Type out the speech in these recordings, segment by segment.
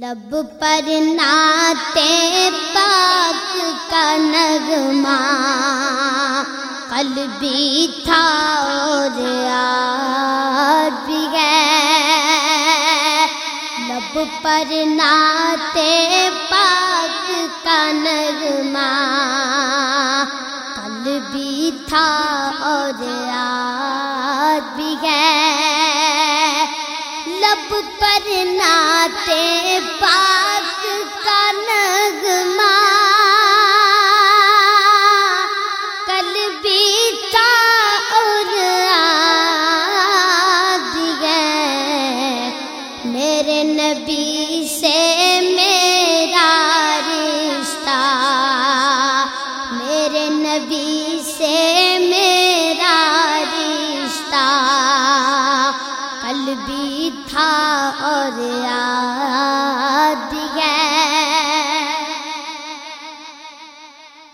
لب پر ناتے پاک کا نغمہ، قلبی تھا اور آج بھی ہے۔ لب پر ناتے پاک کا نغمہ، قلبی تھا اور آج ناتے پا بھی تھا اور یاد ہے۔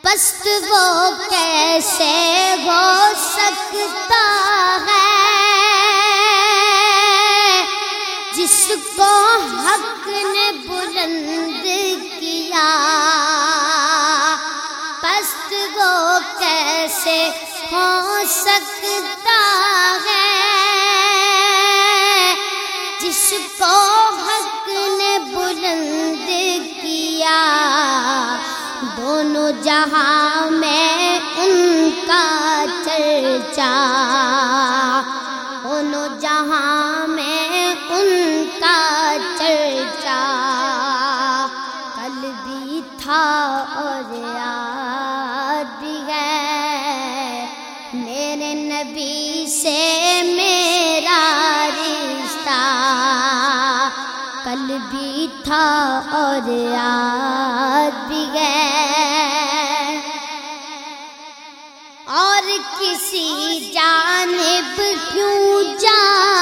پست وہ کیسے ہو سکتا ہے؟ جس کو حق نے بلند کیا۔ پست وہ کیسے ہو سکتا ہے؟ جس کو حق نے بلند کیا۔ دونوں جہاں بھی تھا اور یاد بھی گئے اور کسی جانب کیوں جان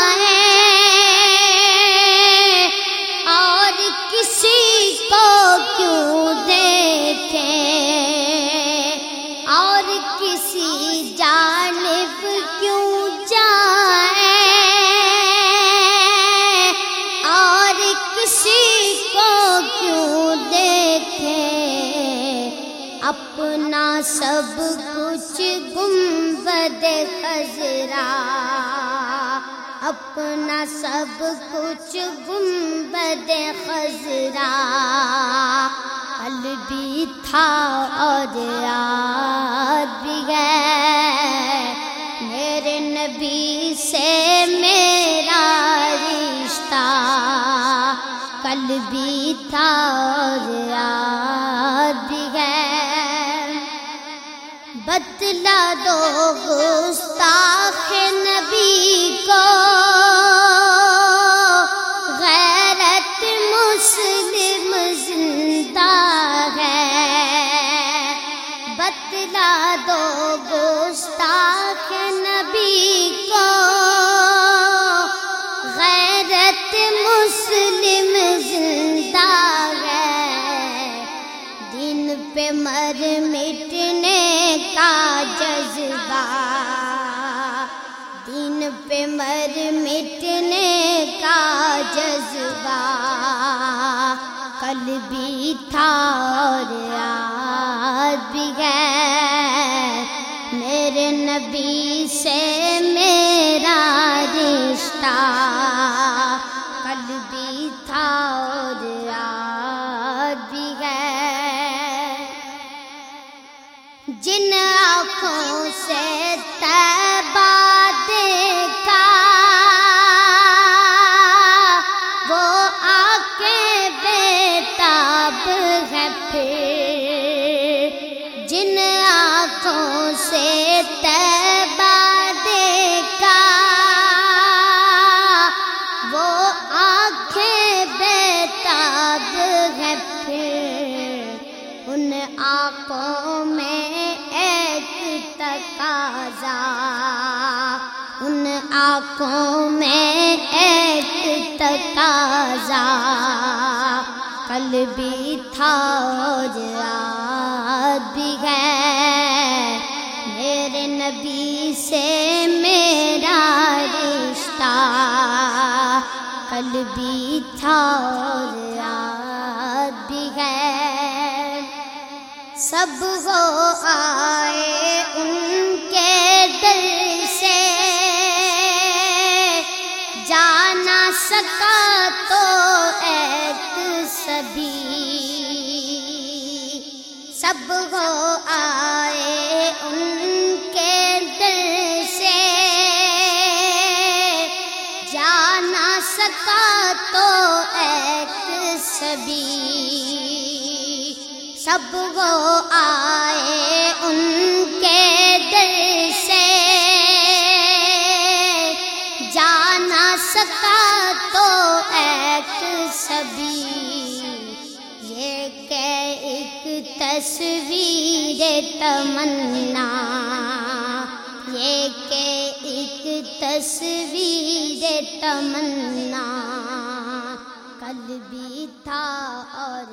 اپنا سب کچھ گنبد خزرا، اپنا سب کچھ گنبد خزرا۔ کل بھی تھا اور یاد بھی ہے۔ میرے نبی سے میرا رشتہ۔ کل بھی تھا اور یاد بتلا دو گستاخ نبی کو۔ غیرت مسلم زندہ ہے۔ بتلا دو گستاخ نبی کو۔ غیرت مسلم زندہ ہے۔ دن پہ مر مٹنے مر مٹنے کا جذبہ کل بھی تھا اور یاد بھی ہے۔ میرے نبی سے میرا رشتہ کل بھی تھا اور یاد بھی ہے۔ جن آنکھوں میں ایک تقاضا کل بھی تھا آج بھی ہے۔ میرے نبی سے میرا رشتہ کل بھی تھا آج بھی ہے۔ سب ہو آئے ان کے دل سکا تو ایک سبھی۔ سب ہو آئے ان کے دل سے۔ جانا سکا تو ایک سبھی۔ سب وہ آئے ان کے تصویر تمنا یہ کہ ایک تصویر تمنا کل بھی تھا اور